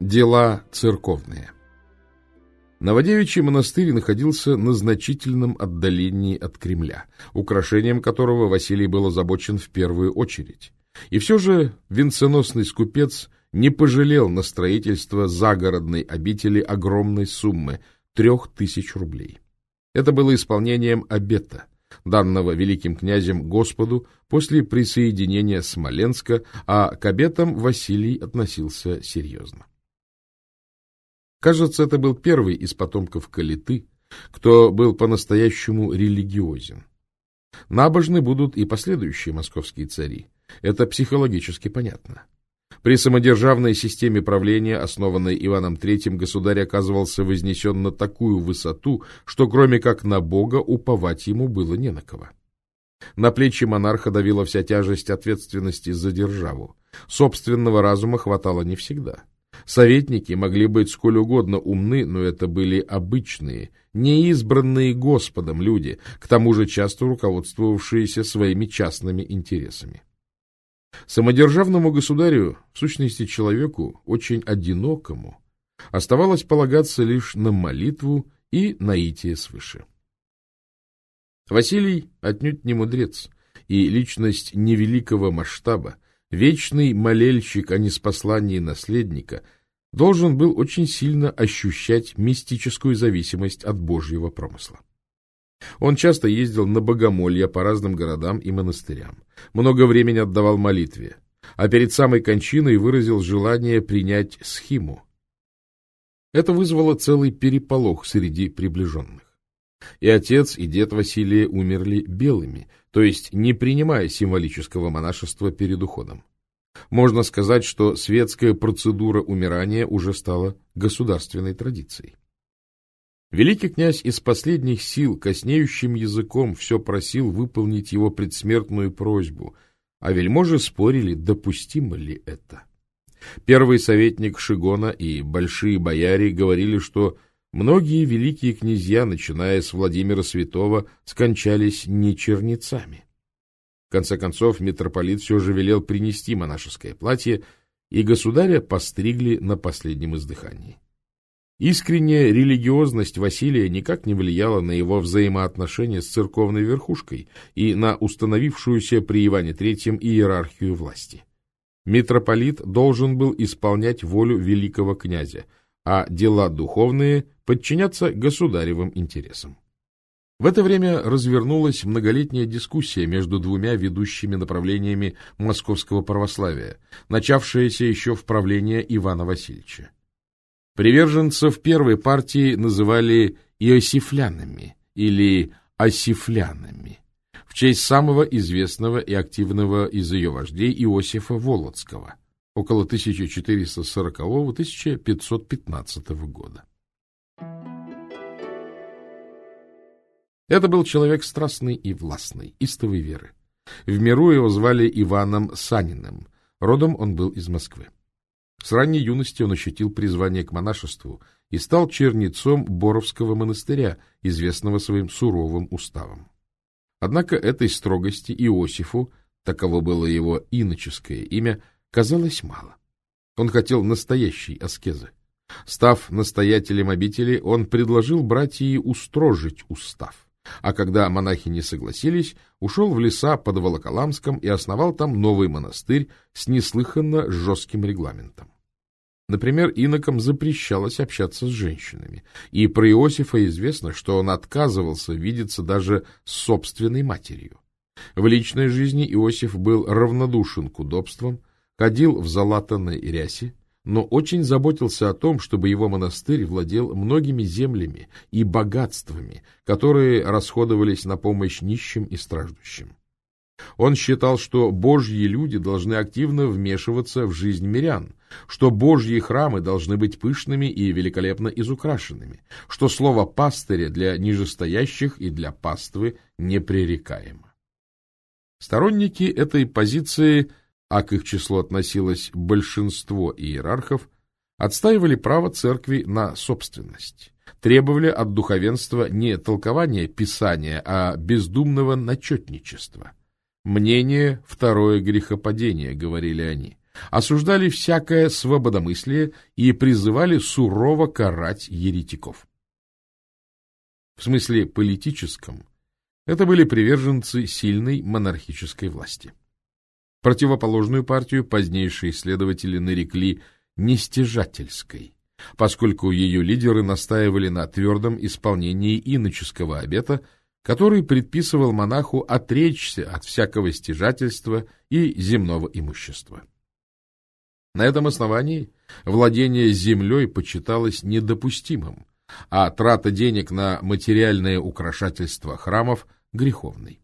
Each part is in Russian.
Дела церковные Новодевичий монастырь находился на значительном отдалении от Кремля, украшением которого Василий был озабочен в первую очередь. И все же венценосный скупец не пожалел на строительство загородной обители огромной суммы – трех тысяч рублей. Это было исполнением обета, данного великим князем Господу после присоединения Смоленска, а к обетам Василий относился серьезно. Кажется, это был первый из потомков Калиты, кто был по-настоящему религиозен. Набожны будут и последующие московские цари. Это психологически понятно. При самодержавной системе правления, основанной Иваном III, государь оказывался вознесен на такую высоту, что кроме как на Бога уповать ему было не на кого. На плечи монарха давила вся тяжесть ответственности за державу. Собственного разума хватало не всегда. Советники могли быть сколь угодно умны, но это были обычные, неизбранные Господом люди, к тому же часто руководствовавшиеся своими частными интересами. Самодержавному государю, в сущности человеку, очень одинокому, оставалось полагаться лишь на молитву и наитие свыше. Василий отнюдь не мудрец и личность невеликого масштаба, вечный молельщик о неспослании наследника, должен был очень сильно ощущать мистическую зависимость от Божьего промысла. Он часто ездил на богомолья по разным городам и монастырям, много времени отдавал молитве, а перед самой кончиной выразил желание принять схиму. Это вызвало целый переполох среди приближенных. И отец, и дед Василия умерли белыми, то есть не принимая символического монашества перед уходом. Можно сказать, что светская процедура умирания уже стала государственной традицией. Великий князь из последних сил коснеющим языком все просил выполнить его предсмертную просьбу, а вельможи спорили, допустимо ли это. Первый советник Шигона и большие бояре говорили, что многие великие князья, начиная с Владимира Святого, скончались не черницами. В конце концов, митрополит все же велел принести монашеское платье, и государя постригли на последнем издыхании. Искренняя религиозность Василия никак не влияла на его взаимоотношения с церковной верхушкой и на установившуюся при Иване III иерархию власти. Митрополит должен был исполнять волю великого князя, а дела духовные подчиняться государевым интересам. В это время развернулась многолетняя дискуссия между двумя ведущими направлениями московского православия, начавшаяся еще в правлении Ивана Васильевича. Приверженцев первой партии называли иосифлянами или осифлянами в честь самого известного и активного из ее вождей Иосифа Володского около 1440-1515 года. Это был человек страстный и властный, истовой веры. В миру его звали Иваном Саниным, родом он был из Москвы. С ранней юности он ощутил призвание к монашеству и стал чернецом Боровского монастыря, известного своим суровым уставом. Однако этой строгости Иосифу, таково было его иноческое имя, казалось мало. Он хотел настоящей аскезы. Став настоятелем обители, он предложил братьям устрожить устав, а когда монахи не согласились, ушел в леса под Волоколамском и основал там новый монастырь с неслыханно жестким регламентом. Например, инокам запрещалось общаться с женщинами, и про Иосифа известно, что он отказывался видеться даже с собственной матерью. В личной жизни Иосиф был равнодушен к удобствам, ходил в залатанной рясе, но очень заботился о том, чтобы его монастырь владел многими землями и богатствами, которые расходовались на помощь нищим и страждущим. Он считал, что божьи люди должны активно вмешиваться в жизнь мирян, что божьи храмы должны быть пышными и великолепно изукрашенными, что слово пастыря для нижестоящих и для паствы непререкаемо. Сторонники этой позиции, а к их числу относилось большинство иерархов, отстаивали право церкви на собственность, требовали от духовенства не толкования Писания, а бездумного начетничества – Мнение — второе грехопадение, говорили они. осуждали всякое свободомыслие и призывали сурово карать еретиков. В смысле политическом это были приверженцы сильной монархической власти. Противоположную партию позднейшие исследователи нарекли «нестяжательской», поскольку ее лидеры настаивали на твердом исполнении иноческого обета, который предписывал монаху отречься от всякого стяжательства и земного имущества. На этом основании владение землей почиталось недопустимым, а трата денег на материальное украшательство храмов – греховной.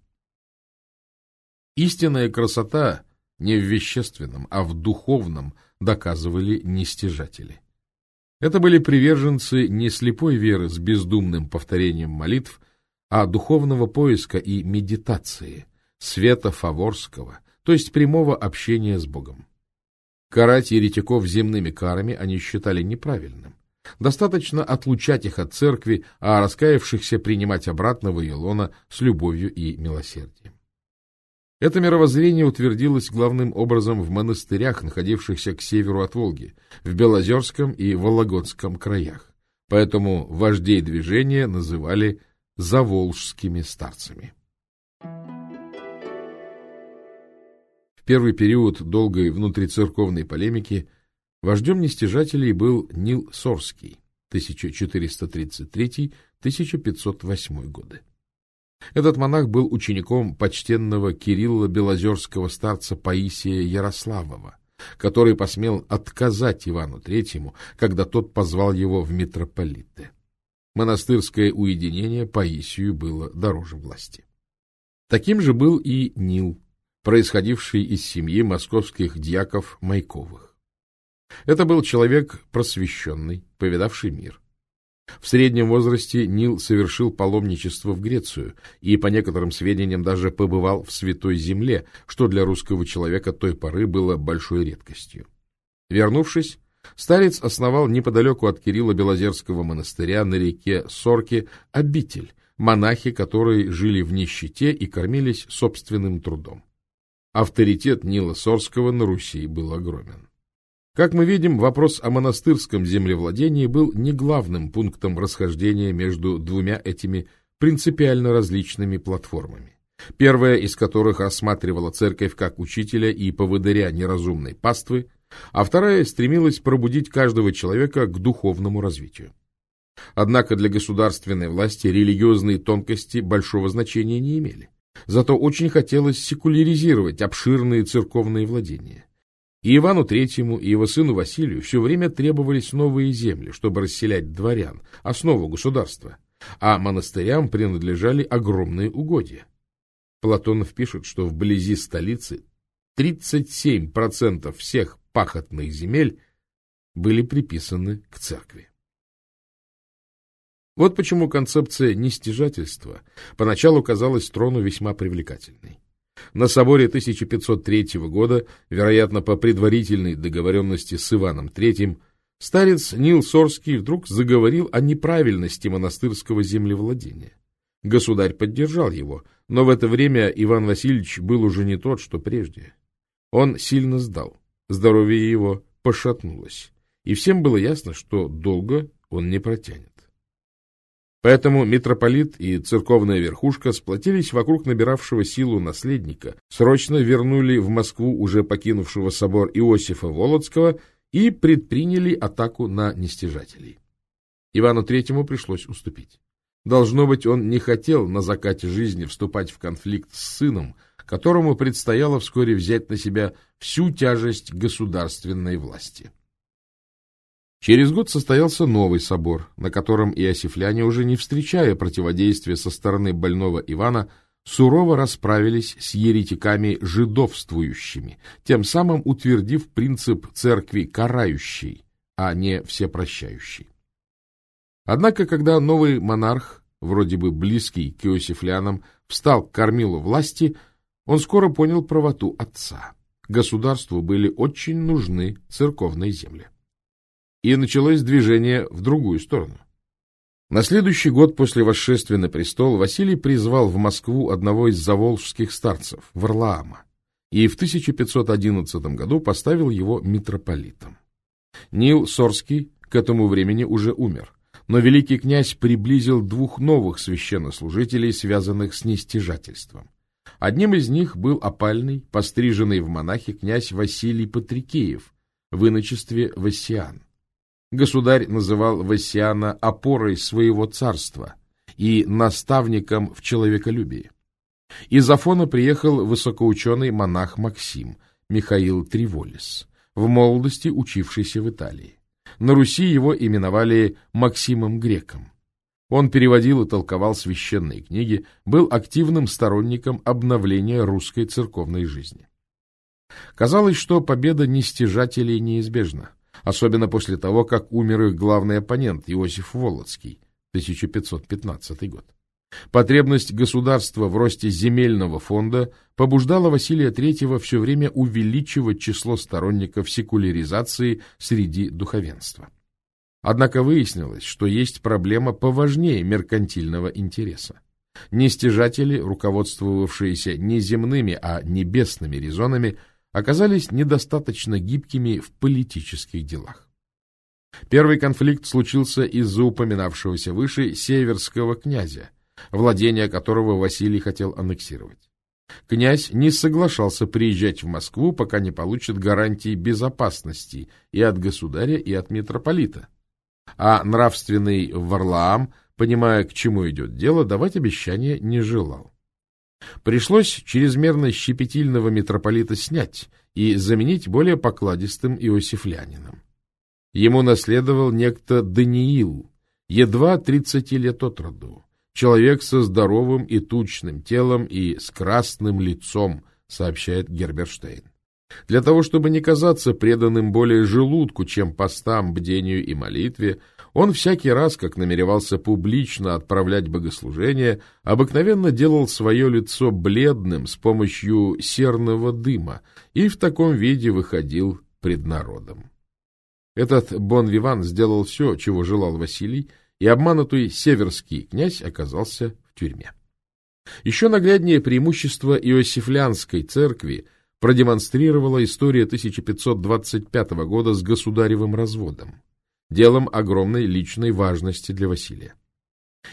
Истинная красота не в вещественном, а в духовном доказывали нестяжатели. Это были приверженцы не слепой веры с бездумным повторением молитв, а духовного поиска и медитации, света фаворского, то есть прямого общения с Богом. Карать еретиков земными карами они считали неправильным. Достаточно отлучать их от церкви, а раскаявшихся принимать обратно в ее лоно с любовью и милосердием. Это мировоззрение утвердилось главным образом в монастырях, находившихся к северу от Волги, в Белозерском и Вологодском краях. Поэтому вождей движения называли заволжскими старцами. В первый период долгой внутрицерковной полемики вождем нестяжателей был Нил Сорский, 1433-1508 годы. Этот монах был учеником почтенного Кирилла Белозерского старца Паисия Ярославова, который посмел отказать Ивану Третьему, когда тот позвал его в митрополиты. Монастырское уединение Паисию было дороже власти. Таким же был и Нил, происходивший из семьи московских дьяков Майковых. Это был человек просвещенный, повидавший мир. В среднем возрасте Нил совершил паломничество в Грецию и, по некоторым сведениям, даже побывал в Святой Земле, что для русского человека той поры было большой редкостью. Вернувшись, старец основал неподалеку от Кирилла Белозерского монастыря на реке Сорке обитель, монахи которые жили в нищете и кормились собственным трудом. Авторитет Нила Сорского на Руси был огромен. Как мы видим, вопрос о монастырском землевладении был не главным пунктом расхождения между двумя этими принципиально различными платформами. Первая из которых рассматривала церковь как учителя и поводыря неразумной паствы, а вторая стремилась пробудить каждого человека к духовному развитию. Однако для государственной власти религиозные тонкости большого значения не имели. Зато очень хотелось секуляризировать обширные церковные владения. И Ивану Третьему, и его сыну Василию все время требовались новые земли, чтобы расселять дворян, основу государства, а монастырям принадлежали огромные угодья. Платонов пишет, что вблизи столицы 37% всех пахотных земель были приписаны к церкви. Вот почему концепция нестяжательства поначалу казалась трону весьма привлекательной. На соборе 1503 года, вероятно, по предварительной договоренности с Иваном III, старец Нил Сорский вдруг заговорил о неправильности монастырского землевладения. Государь поддержал его, но в это время Иван Васильевич был уже не тот, что прежде. Он сильно сдал, здоровье его пошатнулось, и всем было ясно, что долго он не протянет. Поэтому митрополит и церковная верхушка сплотились вокруг набиравшего силу наследника, срочно вернули в Москву уже покинувшего собор Иосифа Володского и предприняли атаку на нестяжателей. Ивану Третьему пришлось уступить. Должно быть, он не хотел на закате жизни вступать в конфликт с сыном, которому предстояло вскоре взять на себя всю тяжесть государственной власти. Через год состоялся новый собор, на котором иосифляне, уже не встречая противодействия со стороны больного Ивана, сурово расправились с еретиками жидовствующими, тем самым утвердив принцип церкви карающей, а не всепрощающей. Однако, когда новый монарх, вроде бы близкий к иосифлянам, встал к кормилу власти, он скоро понял правоту отца. Государству были очень нужны церковные земли и началось движение в другую сторону. На следующий год после восшествия на престол Василий призвал в Москву одного из заволжских старцев, Варлаама, и в 1511 году поставил его митрополитом. Нил Сорский к этому времени уже умер, но великий князь приблизил двух новых священнослужителей, связанных с нестяжательством. Одним из них был опальный, постриженный в монахи князь Василий Патрикеев, в иночестве Вассиан. Государь называл Вассиана опорой своего царства и наставником в человеколюбии. Из Афона приехал высокоученый монах Максим, Михаил Триволис, в молодости учившийся в Италии. На Руси его именовали Максимом Греком. Он переводил и толковал священные книги, был активным сторонником обновления русской церковной жизни. Казалось, что победа нестяжателей неизбежна, особенно после того, как умер их главный оппонент Иосиф Волоцкий, 1515 год. Потребность государства в росте земельного фонда побуждала Василия III все время увеличивать число сторонников секуляризации среди духовенства. Однако выяснилось, что есть проблема поважнее меркантильного интереса. Нестяжатели, руководствовавшиеся не земными, а небесными резонами, оказались недостаточно гибкими в политических делах. Первый конфликт случился из-за упоминавшегося выше северского князя, владение которого Василий хотел аннексировать. Князь не соглашался приезжать в Москву, пока не получит гарантии безопасности и от государя, и от митрополита а нравственный Варлаам, понимая, к чему идет дело, давать обещания не желал. Пришлось чрезмерно щепетильного митрополита снять и заменить более покладистым иосифлянином. Ему наследовал некто Даниил, едва тридцати лет от роду, человек со здоровым и тучным телом и с красным лицом, сообщает Герберштейн. Для того, чтобы не казаться преданным более желудку, чем постам, бдению и молитве, он всякий раз, как намеревался публично отправлять богослужение, обыкновенно делал свое лицо бледным с помощью серного дыма и в таком виде выходил пред народом. Этот Бон-Виван сделал все, чего желал Василий, и обманутый северский князь оказался в тюрьме. Еще нагляднее преимущество Иосифлянской церкви – продемонстрировала история 1525 года с государевым разводом, делом огромной личной важности для Василия.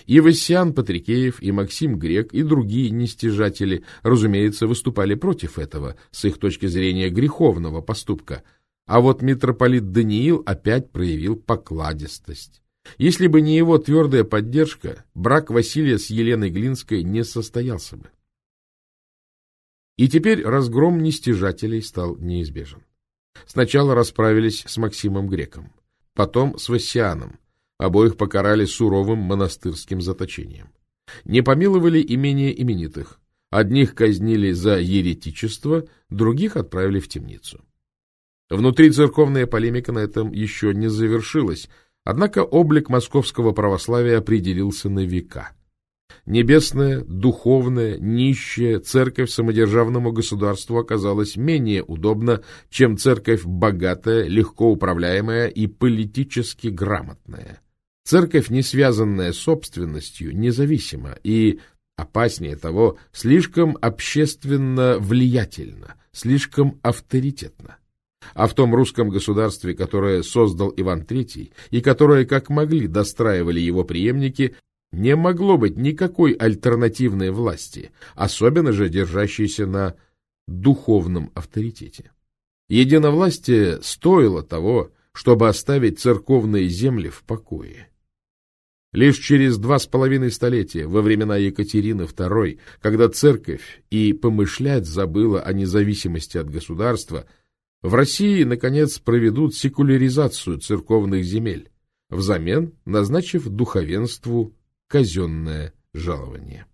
И Вассиан Патрикеев, и Максим Грек, и другие нестяжатели, разумеется, выступали против этого, с их точки зрения греховного поступка, а вот митрополит Даниил опять проявил покладистость. Если бы не его твердая поддержка, брак Василия с Еленой Глинской не состоялся бы. И теперь разгром нестяжателей стал неизбежен. Сначала расправились с Максимом Греком, потом с Вассианом, обоих покарали суровым монастырским заточением. Не помиловали и менее именитых, одних казнили за еретичество, других отправили в темницу. Внутри церковная полемика на этом еще не завершилась, однако облик московского православия определился на века – Небесная, духовная, нищая церковь самодержавному государству оказалась менее удобна, чем церковь богатая, легко управляемая и политически грамотная. Церковь, не связанная собственностью, независима и, опаснее того, слишком общественно влиятельна, слишком авторитетна. А в том русском государстве, которое создал Иван III и которое, как могли, достраивали его преемники, не могло быть никакой альтернативной власти, особенно же держащейся на духовном авторитете. Единовластие стоило того, чтобы оставить церковные земли в покое. Лишь через два с половиной столетия, во времена Екатерины II, когда церковь и помышлять забыла о независимости от государства, в России, наконец, проведут секуляризацию церковных земель, взамен назначив духовенству казенное жалование.